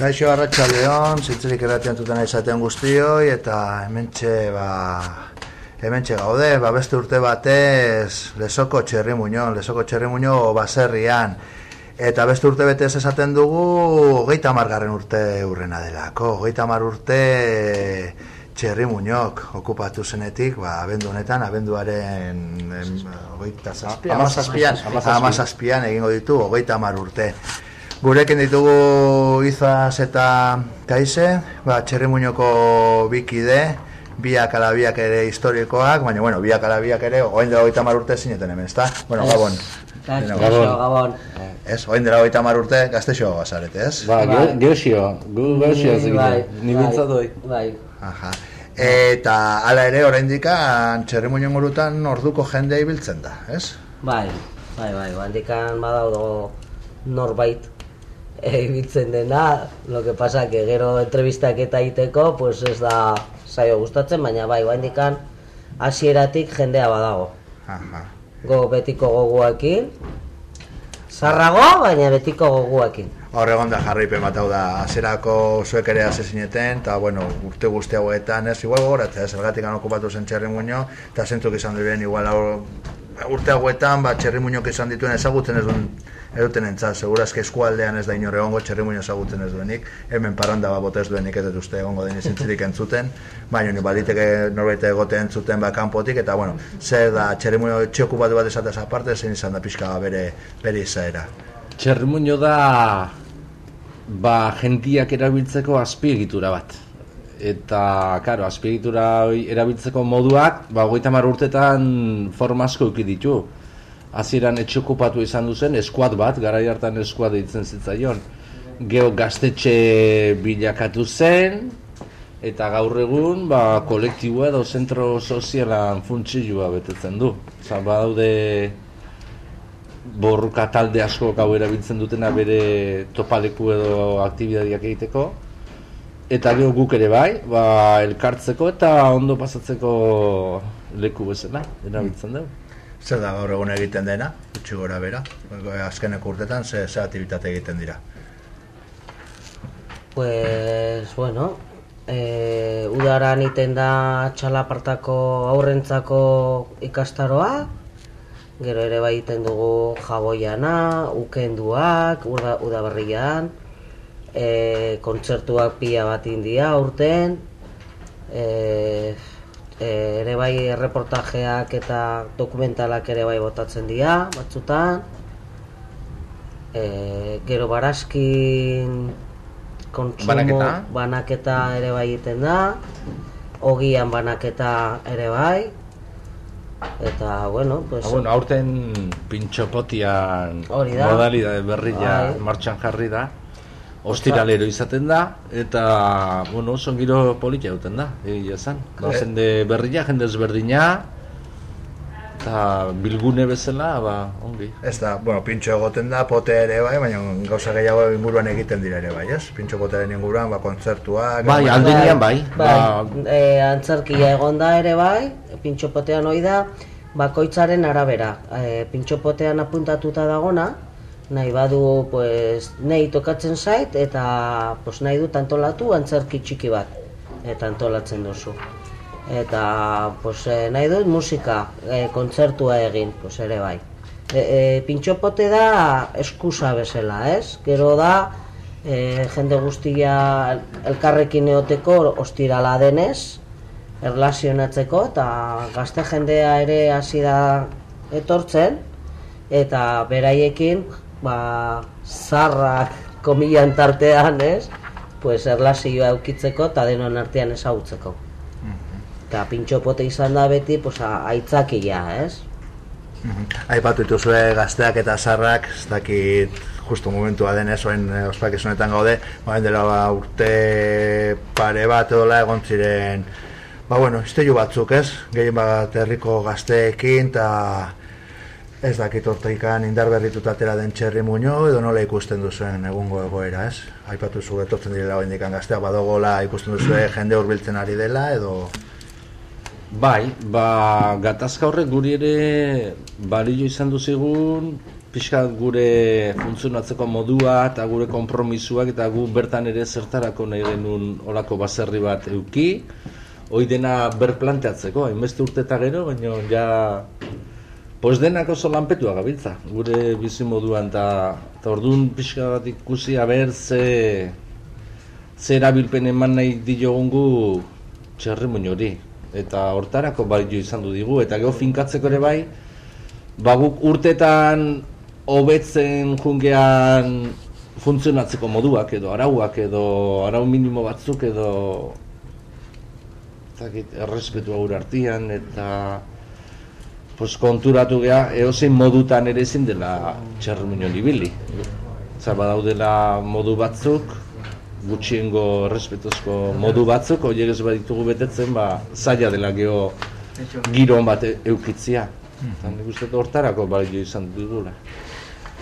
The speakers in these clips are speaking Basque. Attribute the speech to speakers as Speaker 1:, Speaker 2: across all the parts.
Speaker 1: Kaixo Arratsaldeon, zitzerik erratian tutena izaten guztioi eta hementxe ba hementxe gaude, ba beste urte batez Lesoko Txerri Muñon, Lesoko Txerri Muño baserrian eta beste urte betez esaten dugu hogeita margarren urte urrena delako, hogeita mar urte Txerri Muñok okupatu zenetik, ba, abendu honetan, abenduaren hogeita amazazpian, amazazpian egingo ditu, hogeita mar urte. Gurekin ditugu izaz eta kaize, ba, txerri muñoko bikide, biak alabiak ere historikoak, baina, bueno, biak alabiak ere, oain dela goita urte zineten hemen, ezta? Bueno, gabon.
Speaker 2: Gabon. Gabon.
Speaker 1: Ez, oain dela goita urte, gaztexo gazarete, ez?
Speaker 3: Ba, bai. geosio, gu geosio bai, ni bintzatu
Speaker 2: Bai.
Speaker 1: Aha. Eta ala ere, oraindikan txerri muñon gurutan orduko jendea ibiltzen da, ez?
Speaker 2: Bai, bai, bai, oraindikan badaudo norbait ibiltzen dena, lo que pasa que gero entrevistak eta iteko, pues ez da saio gustatzen, baina bai, bai indikan hasieratik jendea badago. Aha. Go betiko goguakin, zarrago, baina betiko goguakin.
Speaker 1: Horregon da jarraipen bat hau da, azerako zuek ere asesineten, eta bueno, urte guzti hauetan, ez, igual gogoratzea, ez, ergatik okupatu zen txerri muño, eta zentzuk izan duen, igual urte hauetan, ba, txerri muñok izan dituen ezagutzen ez duen eduten entza, segurazke eskualdean ez da inore egongo txerrimuño ezagutzen ez duenik, hemen parranda bat botez duenik ez dut uste egongo den izintzirik entzuten, baina ni baliteke norbait egote entzuten ba kanpotik eta bueno, zer da txerrimuño txioku bat bat esatez aparte, zein izan da pixka bere, bere izaera.
Speaker 3: Txerrimuño da ba jentiak erabiltzeko azpiegitura bat. Eta, karo, azpiegitura erabiltzeko moduak, ba, hogeita urtetan formazko ditu hasieran etxe okupatu izan duzen eskuad bat, garai hartan eskuad ditzen zitzaion. Geo gaztetxe bilakatu zen, eta gaur egun ba, kolektiboa edo zentro sozialan funtsilua betetzen du. Osa, badaude borruka talde asko gau erabiltzen dutena bere topaleku edo aktibitateak egiteko. Eta gero guk ere bai, ba, elkartzeko eta ondo pasatzeko leku bezala, erabiltzen dugu.
Speaker 1: Zer da gaur egun egiten dena, utxi gora bera, azkeneko urtetan, ze, ze aktivitate egiten dira?
Speaker 2: Pues, bueno, e, udaran iten da txalapartako aurrentzako ikastaroa, gero ere bai iten dugu jaboiana, ukenduak, uda, udabarrian, e, kontzertuak pila bat india urten, e, e, ere bai reportajeak eta dokumentalak ere bai botatzen dira batzutan. E, gero barazkin kontsumo banaketa. banaketa ere bai egiten da. Ogian banaketa ere bai. Eta bueno pues
Speaker 3: ah, bueno aurten pintxopotian modalidade berria bai. martxan jarri da ostiralero izaten da eta bueno, son giro politia duten da, egia esan. Ba, jende berria, jende ezberdina eta bilgune bezala, ba, ongi.
Speaker 1: Ez da, bueno, pintxo egoten da, pote ere bai, baina gauza gehiago inguruan egiten dira ere bai, ez? Pintxo potearen inguruan, ba, kontzertuak...
Speaker 3: Bai, aldenian bai.
Speaker 2: Bai, ba... e, antzerkia egon da ere bai, pintxo potean hoi da, bakoitzaren arabera. E, pintxo potean apuntatuta dagona, nahi badu pues, nahi tokatzen zait eta pues, nahi dut antolatu antzerki txiki bat eta antolatzen duzu. Eta pues, eh, nahi dut musika e, kontzertua egin pues, ere bai. E, e, pintxopote da eskusa bezala ez? Gero da e, jende guztia elkarrekin eoteko ostirala denez erlazionatzeko eta gazte jendea ere hasi da etortzen eta beraiekin ba, zarrak komilan tartean, ez? Pues erlazioa eukitzeko eta denon artean ezagutzeko. Mhm. Eta pintxo pote izan da beti, pues, aitzakia, ez?
Speaker 1: Mhm. Aipatu dituzue gazteak eta zarrak, ez dakit justu momentua denez, oen eh, ospakizunetan gaude, baina dela ba, urte pare bat edola egon ziren, ba bueno, izte batzuk ez, gehien bat herriko gazteekin, eta Ez dakit hortaikan indar berritut atera den txerri muño, edo nola ikusten duzuen egungo egoera, ez? Aipatu zu etortzen direla hori indikan gaztea, badogola ikusten duzuen jende hurbiltzen ari dela, edo...
Speaker 3: Bai, ba, gatazka horrek guri ere balio izan duzigun pixka gure funtzionatzeko modua eta gure konpromisuak eta gu bertan ere zertarako nahi genuen olako baserri bat euki hoi dena berplanteatzeko, hainbeste urte eta gero, baina ja pues denak oso lanpetua gabiltza, gure bizi moduan eta orduan pixka bat ikusi aber ze ze erabilpen eman nahi diogungu txerrimun hori. Eta hortarako bai izan du digu eta gero finkatzeko ere bai ba guk urtetan hobetzen jungean funtzionatzeko moduak edo arauak edo arau minimo batzuk edo zakit, errespetu aur artian eta pues, konturatu geha eozein modutan ere ezin dela txerrimun hori bili Zaba daudela modu batzuk, gutxiengo errespetuzko modu batzuk, horiek ez baditugu betetzen, ba, zaila dela geho giro bat eukitzia. Eta nik uste hortarako balio izan dugula.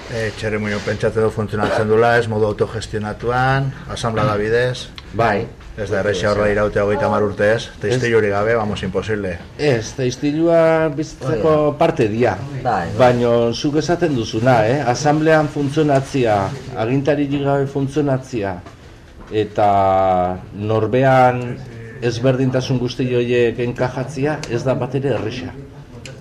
Speaker 1: E, txerri muño pentsatzen du funtzionatzen dula, ez modu autogestionatuan, asamblea da bidez.
Speaker 3: Bai.
Speaker 1: Ez da errexia horra irautea hogeita mar urte ez, teizte juri gabe, vamos, imposible.
Speaker 3: Ez, teiztilua bizitzeko parte dia.
Speaker 2: Bai.
Speaker 3: Baina zuk esaten duzuna, eh? Asamblean funtzionatzia, agintari gabe funtzionatzia, eta norbean ezberdintasun guzti horiek enkajatzia, ez da bat ere erresa.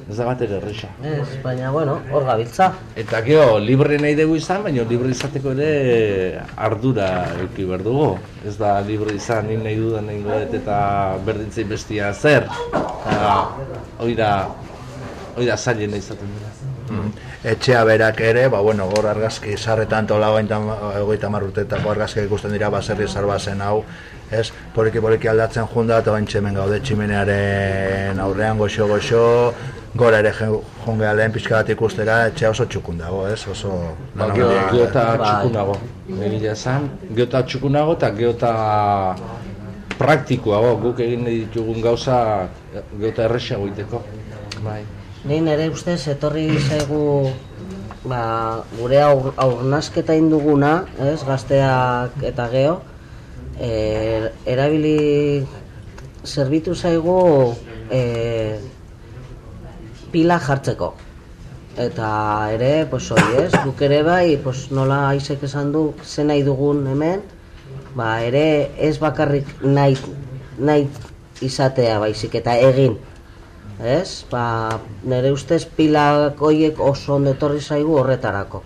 Speaker 3: Ez da bat ere erresa.
Speaker 2: Ez, baina, bueno, hor gabiltza.
Speaker 3: Eta gero, libre nahi dugu izan, baina libre izateko ere ardura euki behar dugu. Ez da libre izan, ni nahi dudan nahi dut eta berdintzei bestia zer. Eta hori da, hori da zailena izaten dira.
Speaker 1: Etxea berak ere, ba, bueno, gor argazki sarretan tola hogeita mar urtetako argazki ikusten dira baserri zarbazen hau, ez, poliki poliki aldatzen junda eta bain txemen gaude tximenearen aurrean goxo goxo, gora ere jongea lehen pixka bat ikustera, etxea oso txukun dago, ez, oso...
Speaker 3: Ba, geo, geota
Speaker 2: Bai.
Speaker 3: txukunago, egia esan, geota txukunago eta geota praktikoago, guk egin ditugun gauza geota erresago egiteko. Bai.
Speaker 2: Ni nire ustez etorri zaigu ba, gure aur, aurnasketa induguna, ez, gazteak eta geo, e, erabili zerbitu zaigu e, pila jartzeko. Eta ere, pues hori ez, guk ere bai, pues nola aizek esan du, ze nahi dugun hemen, ba ere ez bakarrik nahi, nahi izatea baizik eta egin. Ez? Ba, nire ustez pilak horiek oso ondo etorri zaigu horretarako.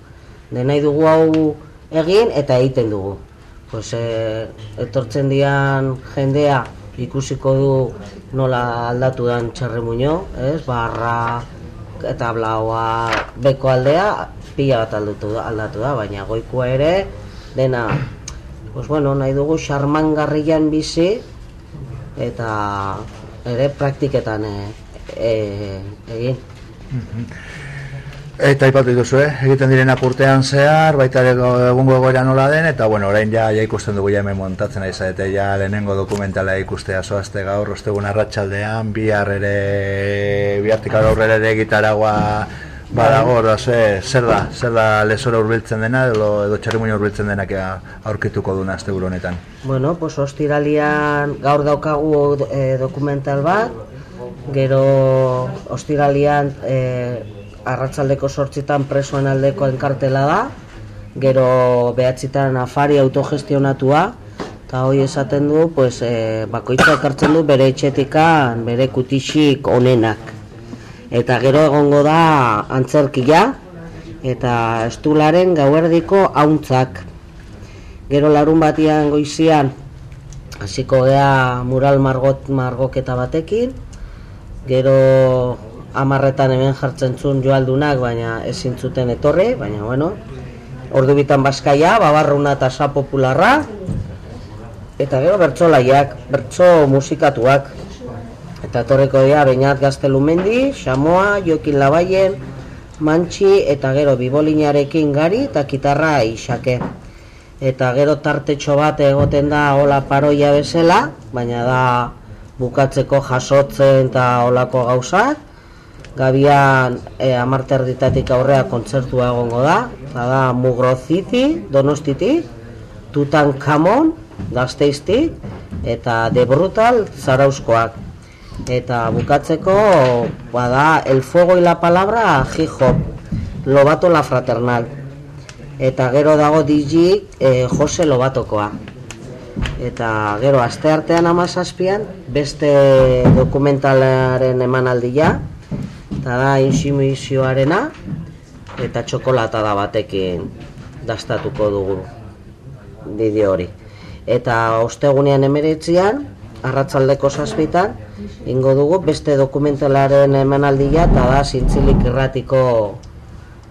Speaker 2: De nahi dugu hau egin eta egiten dugu. Pues, e, etortzen dian jendea ikusiko du nola aldatu dan txerrimuño, ez? Barra eta blaua beko aldea pila bat aldatu da, aldatu da, baina goikoa ere dena pues bueno, nahi dugu xarmangarrian bizi eta ere praktiketan e, e, egin.
Speaker 1: Eta aipatu dituzu, eh? egiten direnak urtean zehar, baita egungo egoera nola den, eta bueno, orain ja, ja ikusten dugu ja hemen montatzen ari zarete, ja lehenengo dokumentala ikustea zoazte gaur, ostegun arratsaldean bihar ere, bihartik aurrera ere gitaragua badago, orda, ze, zer da, zer da lesora hurbiltzen dena, edo, edo txarrimuño hurbiltzen denak aurkituko duna azte honetan.
Speaker 2: Bueno, pues ostiralian gaur daukagu e, dokumental bat, gero ostiralian e, arratsaldeko sortzitan presoen aldeko enkartela da, gero behatzitan afari autogestionatua, eta hoi esaten du, pues, e, bakoitza ekartzen du bere etxetikan, bere kutixik onenak. Eta gero egongo da antzerkia, eta estularen gauerdiko hauntzak. Gero larun batian goizian hasiko gea mural margot margoketa batekin. Gero amarretan hemen jartzen zuen joaldunak, baina ezin zuten etorri, baina bueno. Ordu bitan Baskaia, babarruna eta sa popularra. Eta gero bertsolaiak, bertso musikatuak. Eta etorriko dira Beñat Gaztelumendi, Xamoa, Jokin Labaien, Mantxi eta gero bibolinarekin gari eta kitarra isake. Eta gero tartetxo bat egoten da hola paroia bezala, baina da bukatzeko jasotzen eta holako gauzak. Gabian e, amarte erditatik aurrea kontzertua egongo da, da Mugroziti, Donostitik, Tutankamon, Gazteiztik, eta The Brutal, Zarauzkoak. Eta bukatzeko, bada, El Fuego y la Palabra, hip hop. Lobato La Fraternal. Eta gero dago DJ e, Jose Lobatokoa. Eta gero aste artean amazazpian, beste dokumentalaren emanaldia, eta da insimizioarena, eta txokolata da batekin dastatuko dugu bideo hori. Eta ostegunean emeretzian, arratzaldeko zazpitan, ingo dugu beste dokumentalaren emanaldia, eta da zintzilik irratiko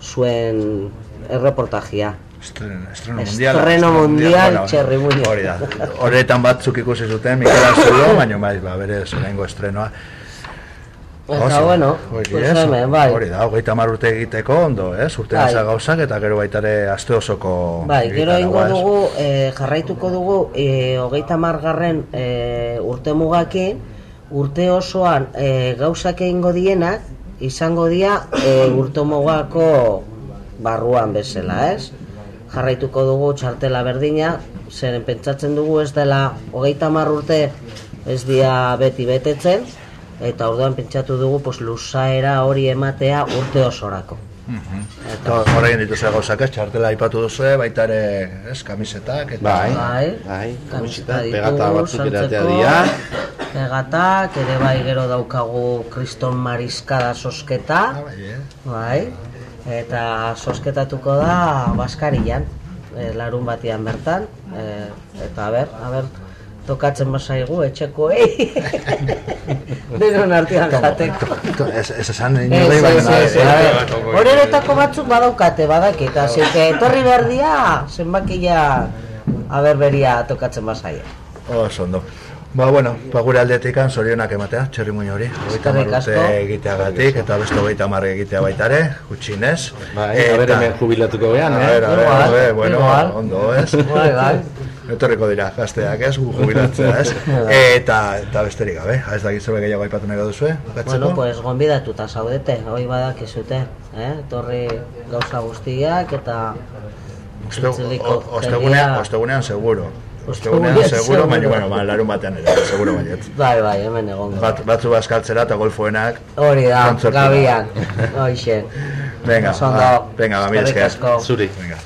Speaker 2: zuen erreportajia.
Speaker 1: Estreno, estreno
Speaker 2: Estreno
Speaker 1: mundial.
Speaker 2: mundial, Txerri Muñoz.
Speaker 1: Hori da. Horretan batzuk ikusi zuten, Mikel Arzulo, baina bai, ba, bere estrenoa.
Speaker 2: Eta
Speaker 1: Oso,
Speaker 2: bueno, pues hemen, bai.
Speaker 1: Hori da, hogeita urte egiteko, ondo, ez? Urte
Speaker 2: Bai.
Speaker 1: bai. gauzak, eta gero baita ere aste osoko
Speaker 2: Bai, gero ingo dugu, e, jarraituko dugu, e, hogeita margarren e, urte mugakin, urte osoan e, gauzak egingo dienak, izango dira e, urte mugako barruan bezala, ez? Jarraituko dugu txartela berdina, zeren pentsatzen dugu ez dela hogeita mar urte ez dia beti betetzen, eta orduan pentsatu dugu pues, luzaera hori ematea urte osorako.
Speaker 1: Eta horrein dituzue gauzak, ez? Txartela aipatu duzue, baita ere, ez, kamisetak, eta...
Speaker 3: Bai,
Speaker 2: Bai.
Speaker 3: bai,
Speaker 2: Kamiseta
Speaker 3: kamiseta,
Speaker 2: ditugu,
Speaker 3: pegata batzuk eratea
Speaker 2: saltzeko.
Speaker 3: dira.
Speaker 2: Pegatak, ere bai gero daukagu kriston mariskada sosketa,
Speaker 1: Ah, bai, eh?
Speaker 2: bai, eta sosketatuko da Baskarian, e, larun batian bertan, e, eta a ber, a ber, tokatzen basaigu etxekoei, denon artean jateko.
Speaker 1: Ez, esan
Speaker 2: ez,
Speaker 1: baina...
Speaker 2: a Horeretako batzuk badaukate, badakit, así que etorri behar dia, zenbakia aberberia tokatzen basaia.
Speaker 1: Oso ondo. Ba, bueno, ba, gure aldetik zorionak ematea, txerri muño hori. Hogeita urte
Speaker 2: asko.
Speaker 1: egiteagatik, eta beste hogeita hamar egitea baita ere, gutxinez.
Speaker 3: Bai, a ber hemen jubilatuko gean,
Speaker 1: A
Speaker 3: eh?
Speaker 1: ver, a ver, a ver, bueno, ondo, ez?
Speaker 2: Bai, bai.
Speaker 1: Etorriko dira, gazteak, ez, gu jubilatzea, ez? eta, eta besterik gabe, ez dakit zerbait gehiago aipatu nahi duzue?
Speaker 2: Bueno, pues gonbidatuta zaudete, hoi badakizute, eh? Torri gauza guztiak eta
Speaker 1: ostegunean, ostegunean seguro.
Speaker 2: Ostegunean
Speaker 1: seguro, baina,
Speaker 2: seguro.
Speaker 1: bueno, ba, larun batean ere, seguro baiet.
Speaker 2: Bai, bai, hemen egongo.
Speaker 1: Bat, batzu bazkaltzera eta golfoenak,
Speaker 2: Hori da, gabian, hoxe.
Speaker 1: venga, ba, venga, ba,
Speaker 2: Eskerrik
Speaker 1: esker.
Speaker 3: Zuri.
Speaker 1: Venga.